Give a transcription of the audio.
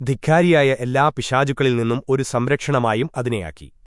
ധിക്കാരിയായ എല്ലാ പിശാചുക്കളിൽ നിന്നും ഒരു സംരക്ഷണമായും അതിനെയാക്കി.